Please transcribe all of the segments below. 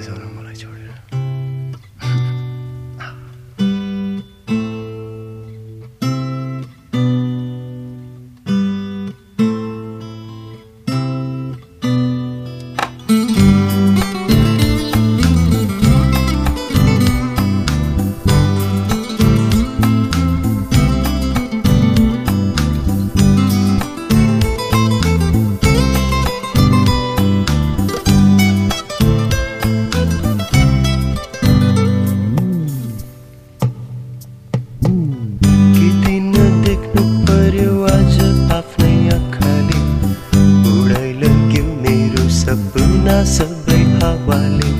想让我来救。पीडा सबै हावाले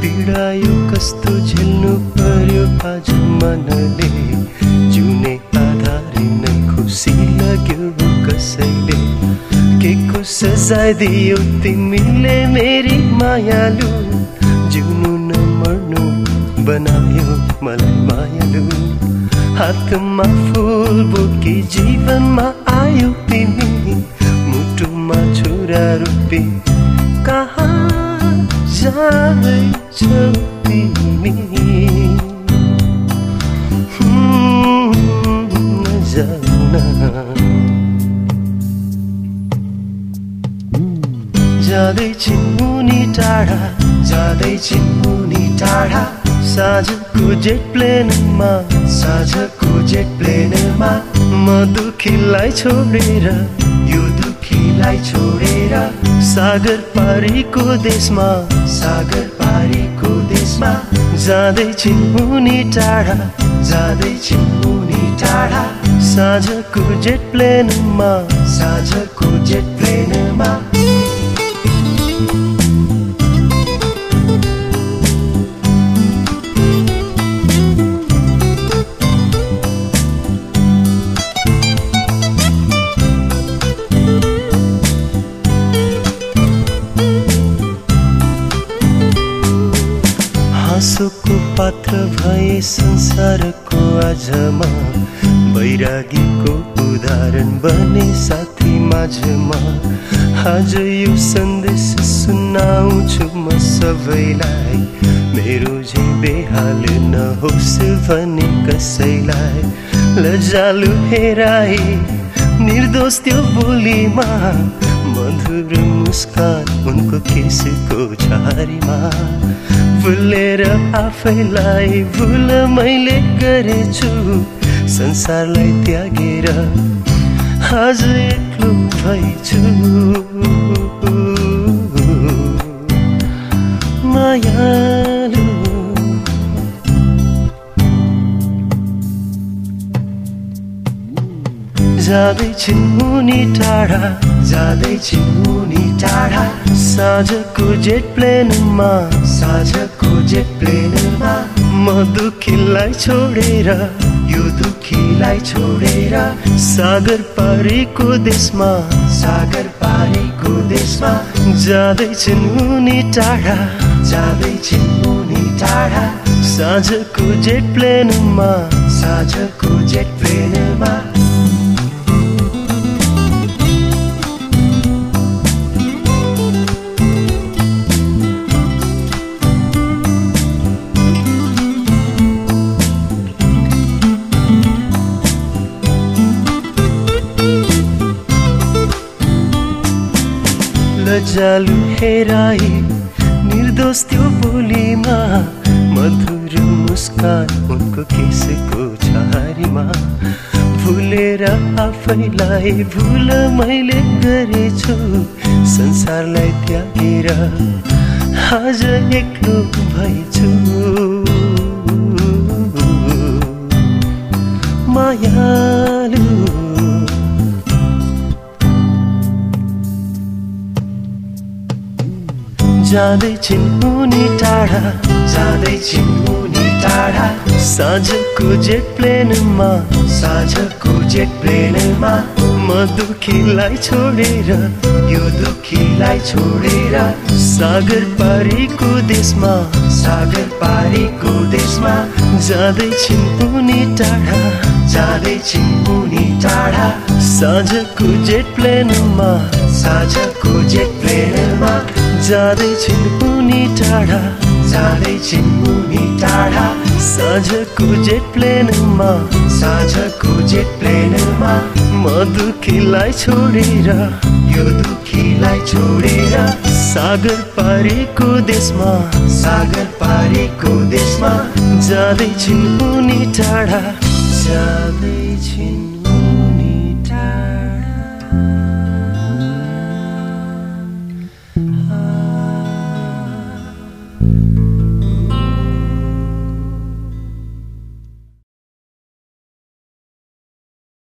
पीडा यो कस्तो झेल्नु पर्यो आज मनले। जुने आधारे नै खुसी लाग्यो कसैले। के को सजाय दियो तिमीले मेरी मायालु? जिउनु नमर्नु बनायो मलाई मायालु। हातमा फुल बोकी जीवनमा आयो तिमी। मुटुमा छोरा रुपी कहाँ जाँदैछौ तिमी जाँदैछिन् मुनि टाढा जाँदैछिन् मुनि टाढा। साँझको जेट प्लेनमा साँझको जेट प्लेनमा म दुखीलाई छोडेर दुखीलाई छोडेर। सागर पारीको देशमा। सागर पारीको देशमा। जाँदैछिन् मुनि टाढा। जाँदैछिन् मुनि टाढा। साँझको जेट प्लेनमा। साँझको जेट प्लेनमा। बैरागीको उदाहरण बने साथी माझमा। आज यो सन्देश सुनाउँछु म सबैलाई। मेरो झै बेहाल नहोस् भने कसैलाई। लजालु हेराए निर्दोष त्यो बोलीमा। मधुर मुस्कान उनको केसको छारीमा भुलेर आफैलाई भुल मैले गरेछु। संसारलाई त्यागेर आज एक्लो भइछु। जाँदैछिन् मुनि टाढा जाँदैछिन् मुनि टाढा। साँझको जेट प्लेनमा साँझको जेट प्लेनमा म दुखीलाई छोडेर यो दुखीलाई छोडेर सागर पारीको देशमा सागर पारीको देशमा जाँदैछिन् मुनि टाढा जाँदैछिन् मुनि टाढा। साँझको जेट प्लेनमा साँझको जेट प्लेनमा लजालु हेराए निर्दोष त्यो बोलीमा। मधुर मुस्कान उनको केसको छारीमा भुलेर आफैलाई भुल मैले गरेछु संसारलाई त्यागेर आज एक्लो भएछु। मायालु जाँदैछिन् मुनि टाढा जाँदैछिन् मुनि टाढा। साँझको जेट प्लेनमा साँझको जेट प्लेनमा म दुखीलाई छोडेर यो दुखीलाई छोडेर सागर पारीको देशमा सागर पारीको देशमा जाँदैछिन् मुनि टाढा जाँदैछिन् मुनि टाढा। साँझको जेट प्लेनमा साँझको जेट प्लेनमा जाँदैछिन् मुनि टाढा। जाँदैछिन् मुनि टाढा। साँझको जेट प्लेनमा। साँझको जेट प्लेनमा। म दुखीलाई छोडेर। यो दुखीलाई छोडेर। सागर पारीको देशमा। सागर पारीको देशमा। जाँदैछिन् मुनि टाढा। जाँदैछिन्